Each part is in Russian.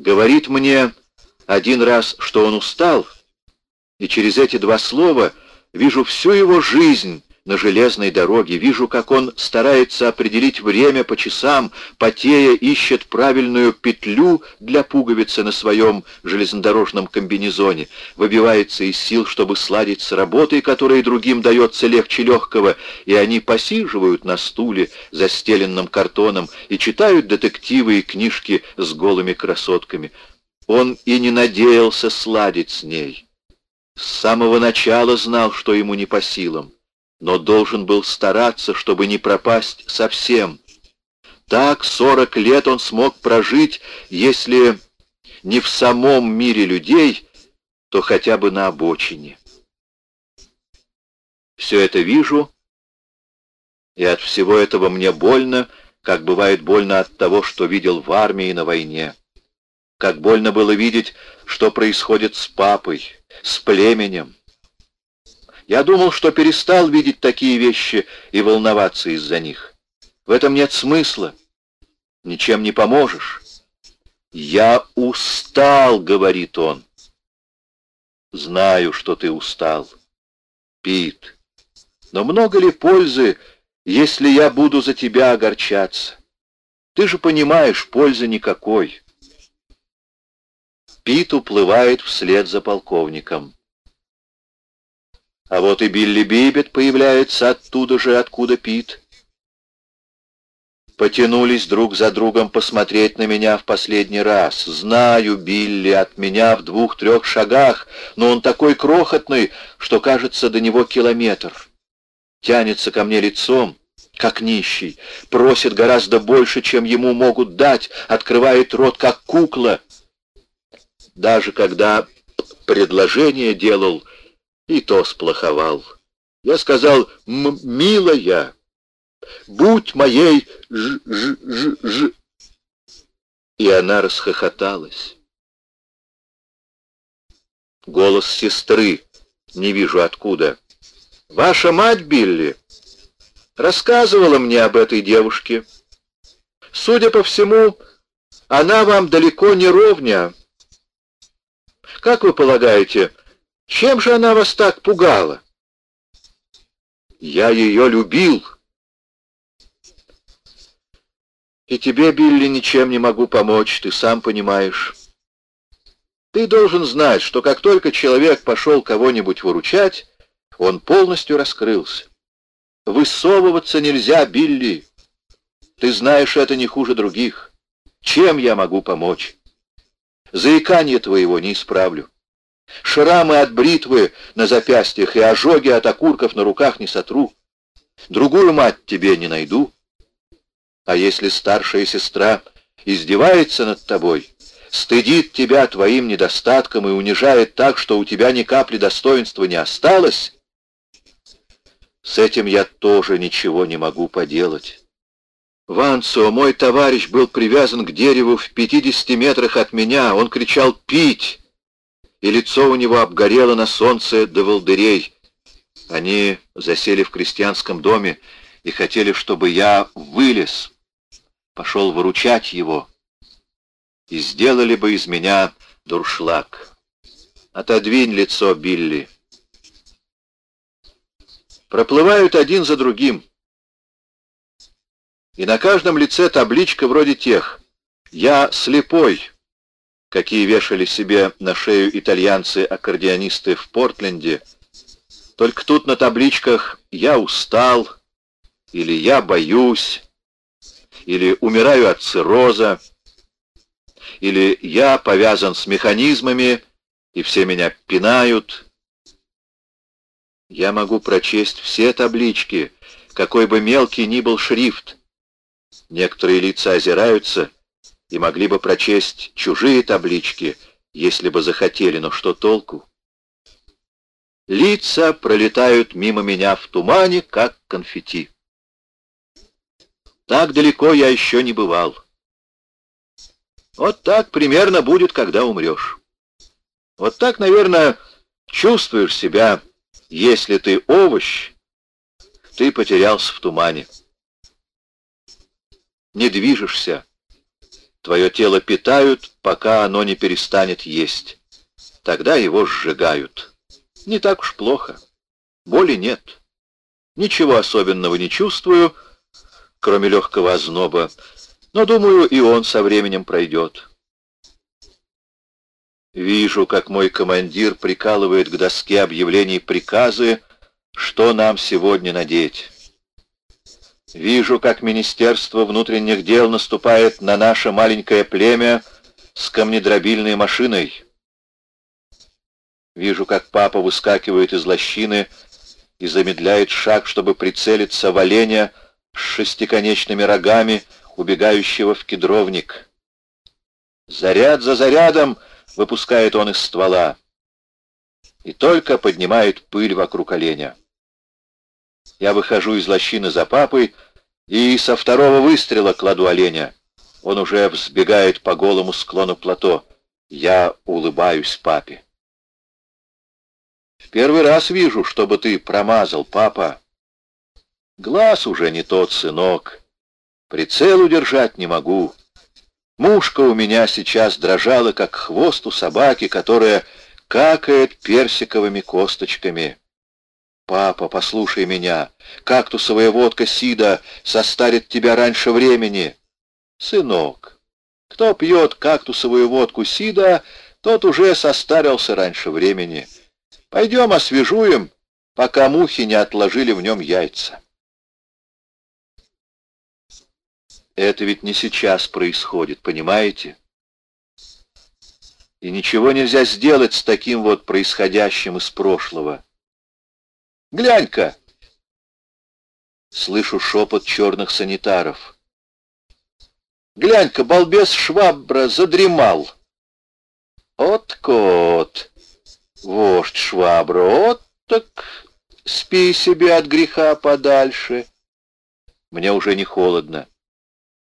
говорит мне один раз, что он устал, и через эти два слова вижу всю его жизнь на железной дороге, вижу, как он старается определить время по часам, потея ищет правильную петлю для пуговицы на своем железнодорожном комбинезоне, выбивается из сил, чтобы сладить с работой, которая другим дается легче легкого, и они посиживают на стуле, застеленном картоном, и читают детективы и книжки с голыми красотками. Он и не надеялся сладить с ней. С самого начала знал, что ему не по силам но должен был стараться, чтобы не пропасть совсем. Так сорок лет он смог прожить, если не в самом мире людей, то хотя бы на обочине. Все это вижу, и от всего этого мне больно, как бывает больно от того, что видел в армии на войне. Как больно было видеть, что происходит с папой, с племенем, я думал, что перестал видеть такие вещи и волноваться из-за них. В этом нет смысла. Ничем не поможешь. «Я устал», — говорит он. «Знаю, что ты устал, Пит. Но много ли пользы, если я буду за тебя огорчаться? Ты же понимаешь, пользы никакой». Пит уплывает вслед за полковником. А вот и Билли Бибет появляется оттуда же, откуда Пит. Потянулись друг за другом посмотреть на меня в последний раз. Знаю, Билли от меня в двух-трех шагах, но он такой крохотный, что кажется до него километр. Тянется ко мне лицом, как нищий, просит гораздо больше, чем ему могут дать, открывает рот, как кукла. Даже когда предложение делал, и то сплоховал. Я сказал, милая, будь моей ж-ж-ж-ж. И она расхохоталась. Голос сестры, не вижу откуда. Ваша мать, Билли, рассказывала мне об этой девушке. Судя по всему, она вам далеко не ровня. Как вы полагаете, чем же она вас так пугала? Я ее любил. И тебе, Билли, ничем не могу помочь, ты сам понимаешь. Ты должен знать, что как только человек пошел кого-нибудь выручать, он полностью раскрылся. Высовываться нельзя, Билли. Ты знаешь это не хуже других. Чем я могу помочь? Заикание твоего не исправлю. Шрамы от бритвы на запястьях и ожоги от окурков на руках не сотру. Другую мать тебе не найду. А если старшая сестра издевается над тобой, стыдит тебя твоим недостатком и унижает так, что у тебя ни капли достоинства не осталось, с этим я тоже ничего не могу поделать. Ванцо, мой товарищ, был привязан к дереву в 50 метрах от меня. Он кричал «Пить!» И лицо у него обгорело на солнце до волдырей. Они засели в крестьянском доме и хотели, чтобы я вылез, пошел выручать его, и сделали бы из меня дуршлаг. Отодвинь лицо, Билли. Проплывают один за другим. И на каждом лице табличка вроде тех. «Я слепой, какие вешали себе на шею итальянцы-аккордеонисты в Портленде. Только тут на табличках «Я устал» или «Я боюсь» или «Умираю от цирроза» или «Я повязан с механизмами» и все меня пинают. Я могу прочесть все таблички, какой бы мелкий ни был шрифт. Некоторые лица озираются — и могли бы прочесть чужие таблички, если бы захотели, но что толку? Лица пролетают мимо меня в тумане, как конфетти. Так далеко я еще не бывал. Вот так примерно будет, когда умрешь. Вот так, наверное, чувствуешь себя, если ты овощ, ты потерялся в тумане. Не движешься, Твое тело питают, пока оно не перестанет есть. Тогда его сжигают. Не так уж плохо. Боли нет. Ничего особенного не чувствую, кроме легкого озноба, но, думаю, и он со временем пройдет. Вижу, как мой командир прикалывает к доске объявлений приказы, что нам сегодня надеть. Вижу, как Министерство внутренних дел наступает на наше маленькое племя с камнедробильной машиной. Вижу, как папа выскакивает из лощины и замедляет шаг, чтобы прицелиться в оленя с шестиконечными рогами, убегающего в кедровник. Заряд за зарядом выпускает он из ствола и только поднимает пыль вокруг оленя. Я выхожу из лощины за папой и со второго выстрела кладу оленя. Он уже взбегает по голому склону плато. Я улыбаюсь папе. В первый раз вижу, чтобы ты промазал, папа. Глаз уже не тот, сынок. Прицел удержать не могу. Мушка у меня сейчас дрожала, как хвост у собаки, которая какает персиковыми косточками. «Папа, послушай меня. Кактусовая водка Сида состарит тебя раньше времени». «Сынок, кто пьет кактусовую водку Сида, тот уже состарился раньше времени. Пойдем освежуем, пока мухи не отложили в нем яйца». Это ведь не сейчас происходит, понимаете? И ничего нельзя сделать с таким вот происходящим из прошлого. Глянь-ка!» Слышу шепот черных санитаров. «Глянь-ка, балбес Швабра задремал!» «От кот! Вождь Швабра, от так спи себе от греха подальше!» Мне уже не холодно.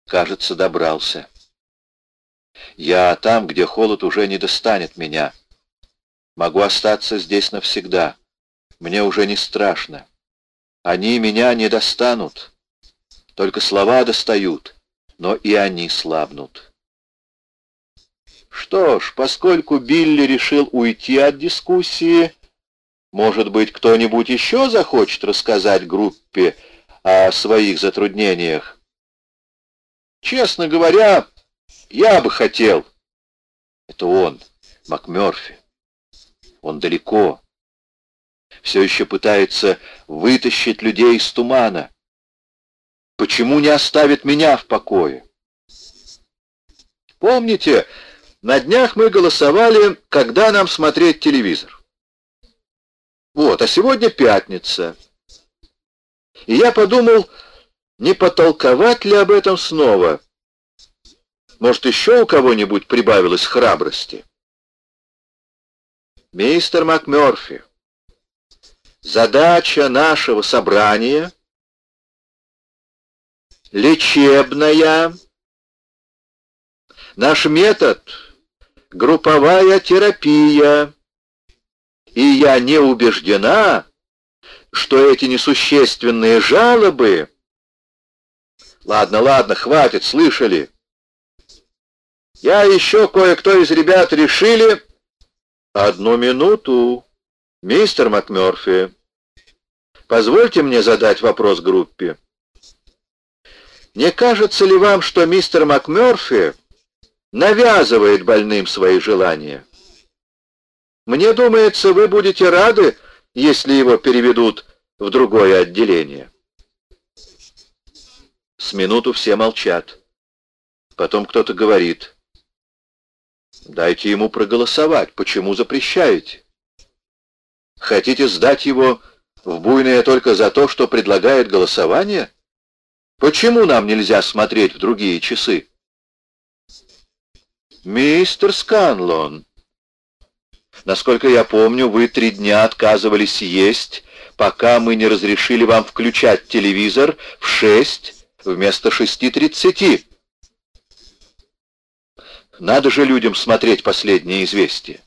Кажется, добрался. Я там, где холод уже не достанет меня. Могу остаться здесь навсегда. Мне уже не страшно. Они меня не достанут. Только слова достают, но и они слабнут. Что ж, поскольку Билли решил уйти от дискуссии, может быть, кто-нибудь еще захочет рассказать группе о своих затруднениях? Честно говоря, я бы хотел. Это он, МакМёрфи. Он далеко все еще пытается вытащить людей из тумана. Почему не оставит меня в покое? Помните, на днях мы голосовали, когда нам смотреть телевизор. Вот, а сегодня пятница. И я подумал, не потолковать ли об этом снова? Может, еще у кого-нибудь прибавилось храбрости? Мистер МакМёрфи, Задача нашего собрания лечебная. Наш метод — групповая терапия. И я не убеждена, что эти несущественные жалобы... Ладно, ладно, хватит, слышали? Я еще кое-кто из ребят решили... Одну минуту, мистер МакМёрфи. Позвольте мне задать вопрос группе. Не кажется ли вам, что мистер МакМёрфи навязывает больным свои желания? Мне думается, вы будете рады, если его переведут в другое отделение. С минуту все молчат. Потом кто-то говорит. Дайте ему проголосовать. Почему запрещаете? Хотите сдать его в буйное только за то, что предлагает голосование? Почему нам нельзя смотреть в другие часы? Мистер Сканлон, насколько я помню, вы три дня отказывались есть, пока мы не разрешили вам включать телевизор в шесть вместо шести тридцати. Надо же людям смотреть последние известия.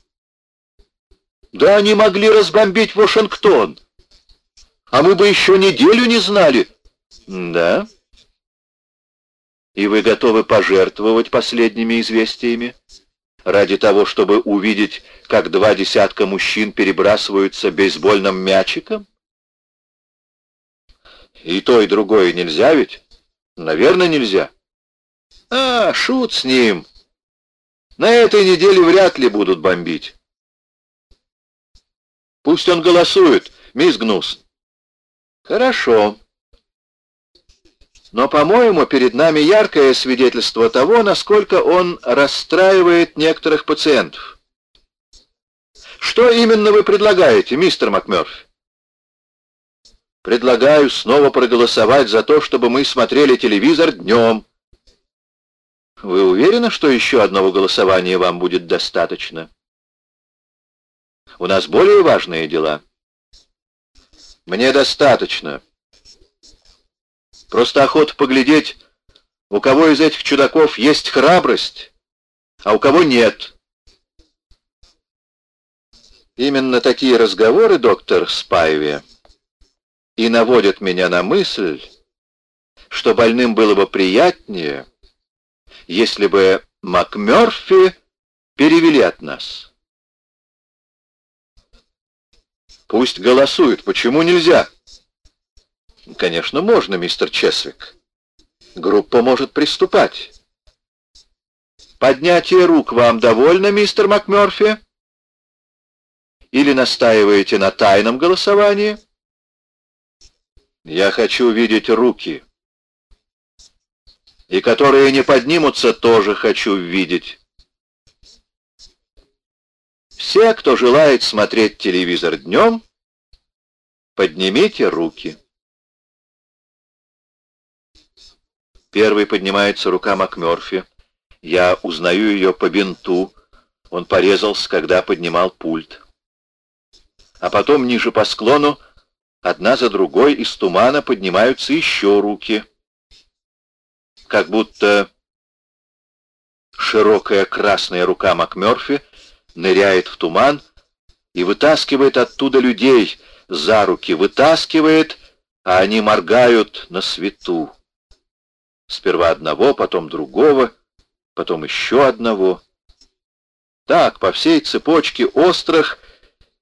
Да они могли разбомбить Вашингтон а мы бы еще неделю не знали. Да? И вы готовы пожертвовать последними известиями? Ради того, чтобы увидеть, как два десятка мужчин перебрасываются бейсбольным мячиком? И то, и другое нельзя ведь? Наверное, нельзя. А, шут с ним. На этой неделе вряд ли будут бомбить. Пусть он голосует, мисс Гнус. Хорошо. Но, по-моему, перед нами яркое свидетельство того, насколько он расстраивает некоторых пациентов. Что именно вы предлагаете, мистер МакМёрфи? Предлагаю снова проголосовать за то, чтобы мы смотрели телевизор днем. Вы уверены, что еще одного голосования вам будет достаточно? У нас более важные дела. Мне достаточно. Просто охота поглядеть, у кого из этих чудаков есть храбрость, а у кого нет. Именно такие разговоры, доктор Спайве, и наводят меня на мысль, что больным было бы приятнее, если бы МакМёрфи перевели от нас. Пусть голосуют. Почему нельзя? Конечно, можно, мистер Чесвик. Группа может приступать. Поднятие рук вам довольно, мистер МакМёрфи? Или настаиваете на тайном голосовании? Я хочу видеть руки. И которые не поднимутся, тоже хочу видеть. Все, кто желает смотреть телевизор днем, поднимите руки. Первый поднимается рука МакМёрфи. Я узнаю ее по бинту. Он порезался, когда поднимал пульт. А потом ниже по склону одна за другой из тумана поднимаются еще руки. Как будто широкая красная рука МакМёрфи ныряет в туман и вытаскивает оттуда людей за руки, вытаскивает, а они моргают на свету. Сперва одного, потом другого, потом еще одного. Так, по всей цепочке острых,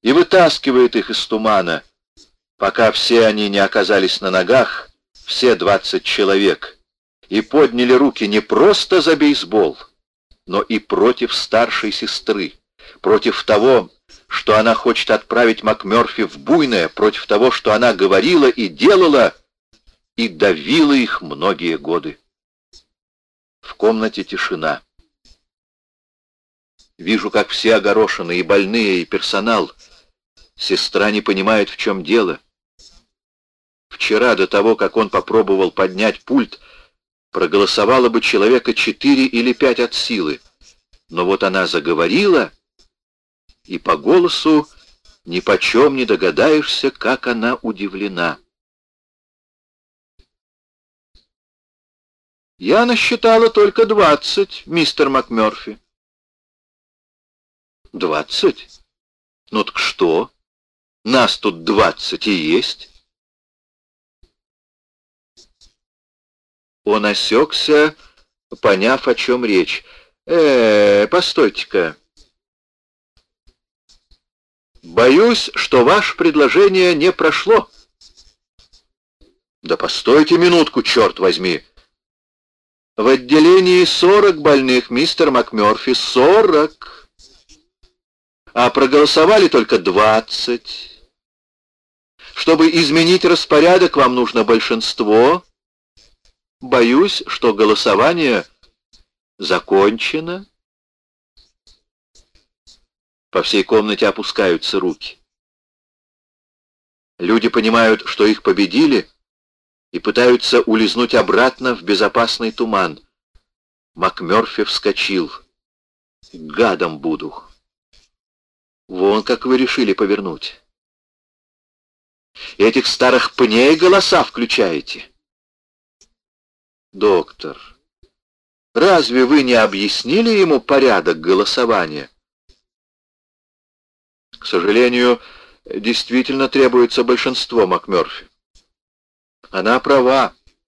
и вытаскивает их из тумана, пока все они не оказались на ногах, все двадцать человек, и подняли руки не просто за бейсбол, но и против старшей сестры, против того, что она хочет отправить МакМёрфи в буйное, против того, что она говорила и делала, и давила их многие годы. В комнате тишина. Вижу, как все огорошены, и больные, и персонал. Сестра не понимает, в чем дело. Вчера, до того, как он попробовал поднять пульт, проголосовало бы человека четыре или пять от силы. Но вот она заговорила, и по голосу ни почем не догадаешься, как она удивлена. Я насчитала только двадцать, мистер МакМёрфи. Двадцать? Ну так что? Нас тут двадцать и есть. Он осекся, поняв, о чем речь. э, -э постойте-ка. Боюсь, что ваше предложение не прошло. Да постойте минутку, черт возьми. В отделении 40 больных, мистер МакМёрфи, 40. А проголосовали только 20. Чтобы изменить распорядок, вам нужно большинство. Боюсь, что голосование закончено. По всей комнате опускаются руки. Люди понимают, что их победили, и пытаются улизнуть обратно в безопасный туман. МакМёрфи вскочил. «Гадом буду!» «Вон как вы решили повернуть!» «Этих старых пней голоса включаете!» «Доктор, разве вы не объяснили ему порядок голосования?» «К сожалению, действительно требуется большинство, МакМёрфи. Она права.